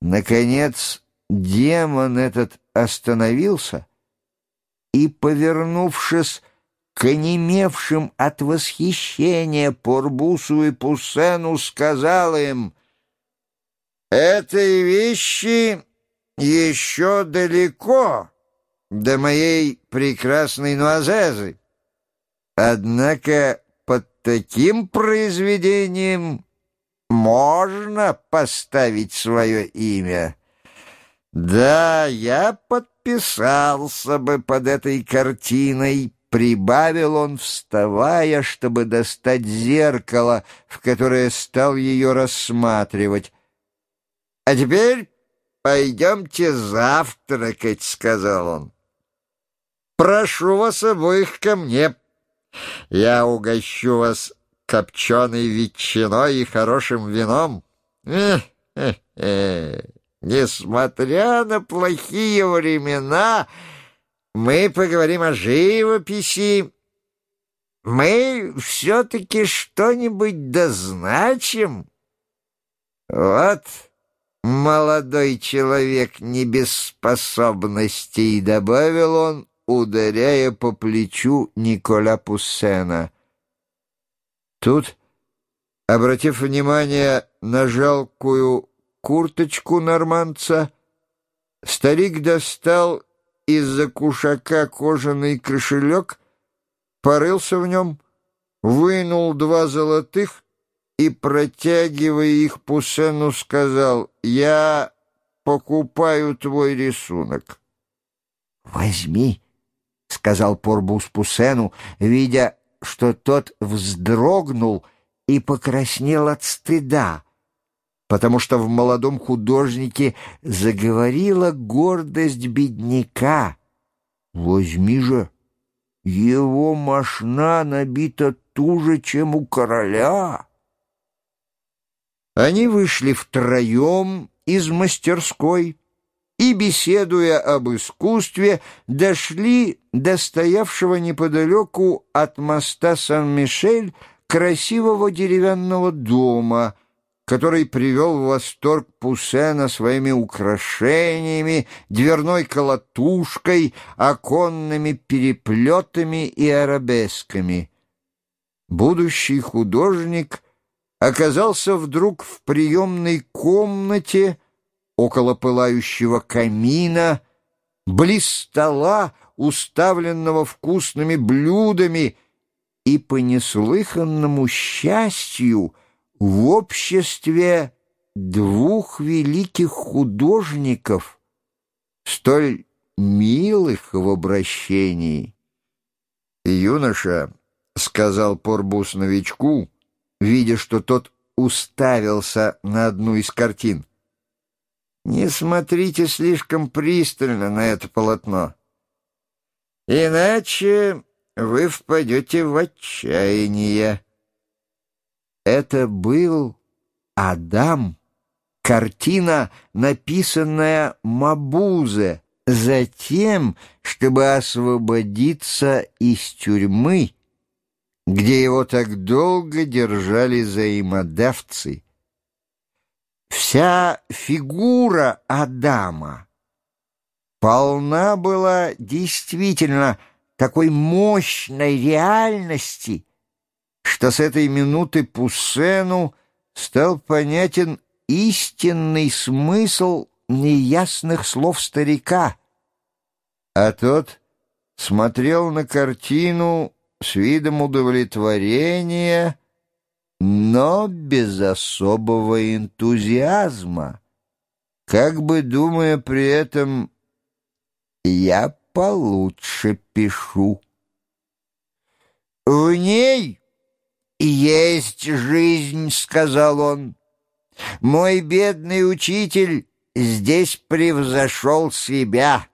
Наконец демон этот остановился и, повернувшись к онемевшим от восхищения Порбусу и Пуссену, сказал им, «Этой вещи еще далеко до моей прекрасной Нуазезы. Однако под таким произведением можно поставить свое имя. Да, я подписался бы под этой картиной, прибавил он, вставая, чтобы достать зеркало, в которое стал ее рассматривать. А теперь «Пойдемте завтракать», — сказал он. «Прошу вас обоих ко мне. Я угощу вас копченой ветчиной и хорошим вином. Эх, эх, эх. Несмотря на плохие времена, мы поговорим о живописи. Мы все-таки что-нибудь дозначим. Вот молодой человек не без способностей, добавил он, ударяя по плечу Николя Пуссена. Тут, обратив внимание на жалкую курточку норманца, старик достал из-за кушака кожаный кошелек, порылся в нем, вынул два золотых и, протягивая их Пусену, сказал, «Я покупаю твой рисунок». «Возьми», — сказал Порбус Пусену, видя, что тот вздрогнул и покраснел от стыда, потому что в молодом художнике заговорила гордость бедняка. «Возьми же, его мошна набита туже, чем у короля». Они вышли втроем из мастерской и, беседуя об искусстве, дошли до стоявшего неподалеку от моста Сан-Мишель красивого деревянного дома, который привел в восторг Пуссена своими украшениями, дверной колотушкой, оконными переплетами и арабесками. Будущий художник — оказался вдруг в приемной комнате около пылающего камина, близ стола, уставленного вкусными блюдами, и по неслыханному счастью в обществе двух великих художников, столь милых в обращении. «Юноша», — сказал Порбус новичку, — видя, что тот уставился на одну из картин. «Не смотрите слишком пристально на это полотно, иначе вы впадете в отчаяние». Это был Адам, картина, написанная Мабузе, затем, чтобы освободиться из тюрьмы, где его так долго держали взаимодавцы. Вся фигура Адама полна была действительно такой мощной реальности, что с этой минуты Пуссену стал понятен истинный смысл неясных слов старика, а тот смотрел на картину с видом удовлетворения, но без особого энтузиазма, как бы думая при этом «я получше пишу». «В ней есть жизнь», — сказал он. «Мой бедный учитель здесь превзошел себя».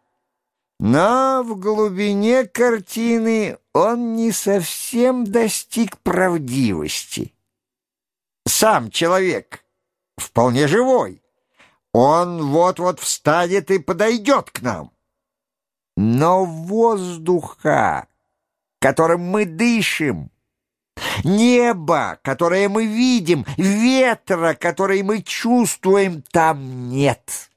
Но в глубине картины он не совсем достиг правдивости. Сам человек вполне живой. Он вот-вот встанет и подойдет к нам. Но воздуха, которым мы дышим, Небо, которое мы видим, ветра, который мы чувствуем, там нет.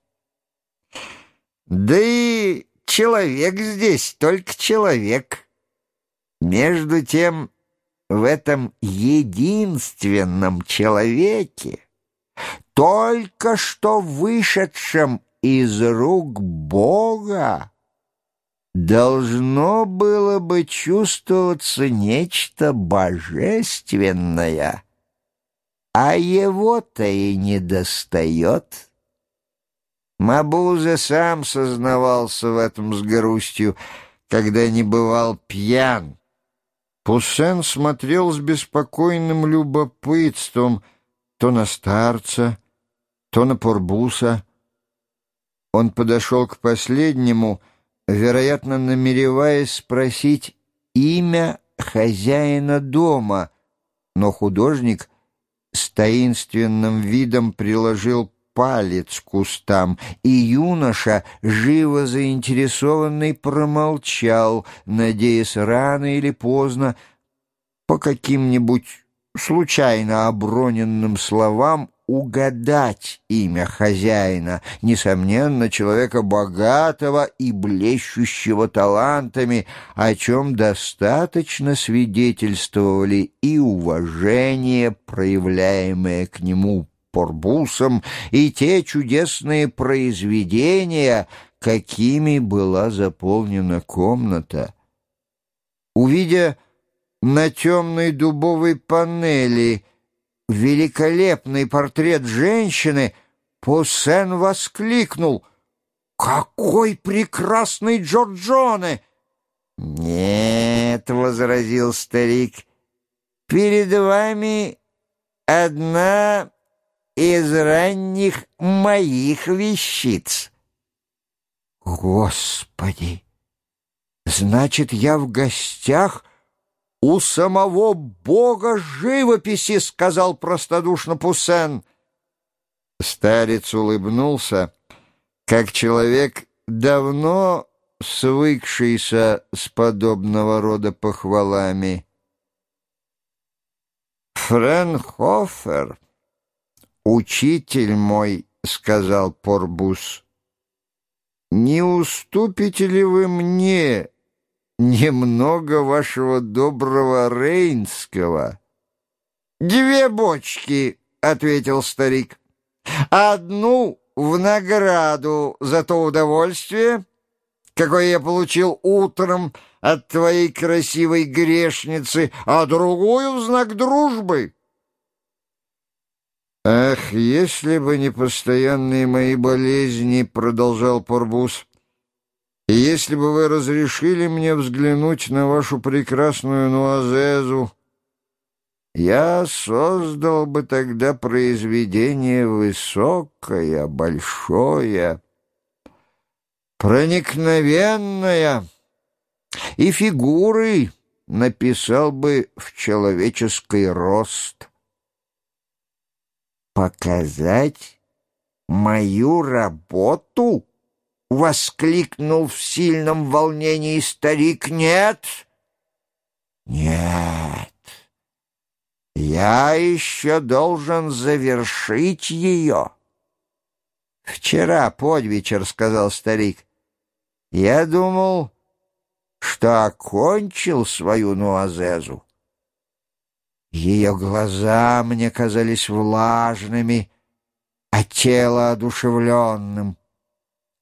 Да и человек здесь только человек. Между тем, в этом единственном человеке, только что вышедшем из рук Бога, должно было бы чувствоваться нечто божественное, а его-то и не достает. Мабуза сам сознавался в этом с грустью, когда не бывал пьян. Пуссен смотрел с беспокойным любопытством то на старца, то на Порбуса. Он подошел к последнему — вероятно, намереваясь спросить имя хозяина дома, но художник с таинственным видом приложил палец кустам, и юноша, живо заинтересованный, промолчал, надеясь рано или поздно по каким-нибудь случайно оброненным словам угадать имя хозяина, несомненно, человека богатого и блещущего талантами, о чем достаточно свидетельствовали и уважение, проявляемое к нему Порбусом, и те чудесные произведения, какими была заполнена комната. Увидя на темной дубовой панели великолепный портрет женщины, Пуссен воскликнул «Какой прекрасный Джорджоне!» «Нет», — возразил старик, — «перед вами одна из ранних моих вещиц». «Господи! Значит, я в гостях «У самого бога живописи!» — сказал простодушно Пуссен. Старец улыбнулся, как человек, давно свыкшийся с подобного рода похвалами. «Френхофер, учитель мой», — сказал Порбус, — «не уступите ли вы мне немного вашего доброго рейнского». «Две бочки», — ответил старик. «Одну в награду за то удовольствие, какое я получил утром от твоей красивой грешницы, а другую в знак дружбы». «Ах, если бы не постоянные мои болезни», — продолжал Порбус, и если бы вы разрешили мне взглянуть на вашу прекрасную Нуазезу, я создал бы тогда произведение высокое, большое, проникновенное, и фигуры написал бы в человеческий рост. Показать мою работу —— воскликнул в сильном волнении старик. «Нет, нет, я еще должен завершить ее». «Вчера под вечер», — сказал старик, — «я думал, что окончил свою нуазезу». Ее глаза мне казались влажными, а тело одушевленным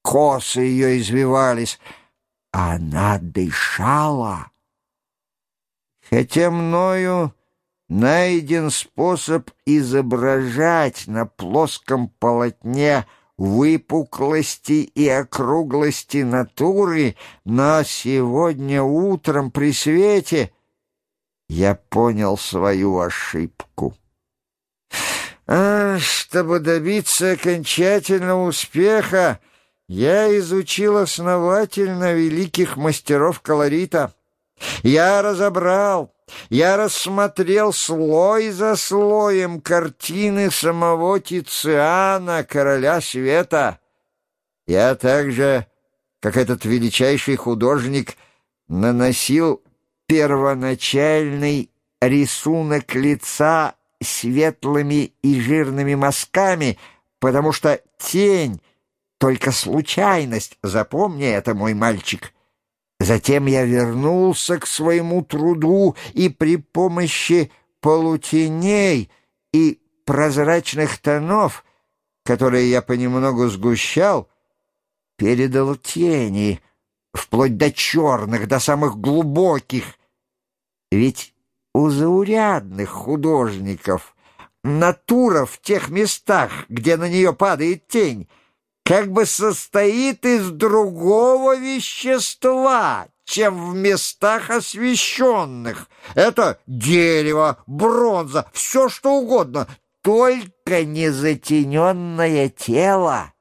косы ее извивались. Она дышала. Хотя мною найден способ изображать на плоском полотне выпуклости и округлости натуры, но сегодня утром при свете я понял свою ошибку. А, чтобы добиться окончательного успеха, я изучил основательно великих мастеров колорита. Я разобрал, я рассмотрел слой за слоем картины самого Тициана, короля света. Я также, как этот величайший художник, наносил первоначальный рисунок лица светлыми и жирными мазками, потому что тень — только случайность, запомни это, мой мальчик. Затем я вернулся к своему труду и при помощи полутеней и прозрачных тонов, которые я понемногу сгущал, передал тени, вплоть до черных, до самых глубоких. Ведь у заурядных художников натура в тех местах, где на нее падает тень, как бы состоит из другого вещества, чем в местах освещенных. Это дерево, бронза, все что угодно, только не затененное тело.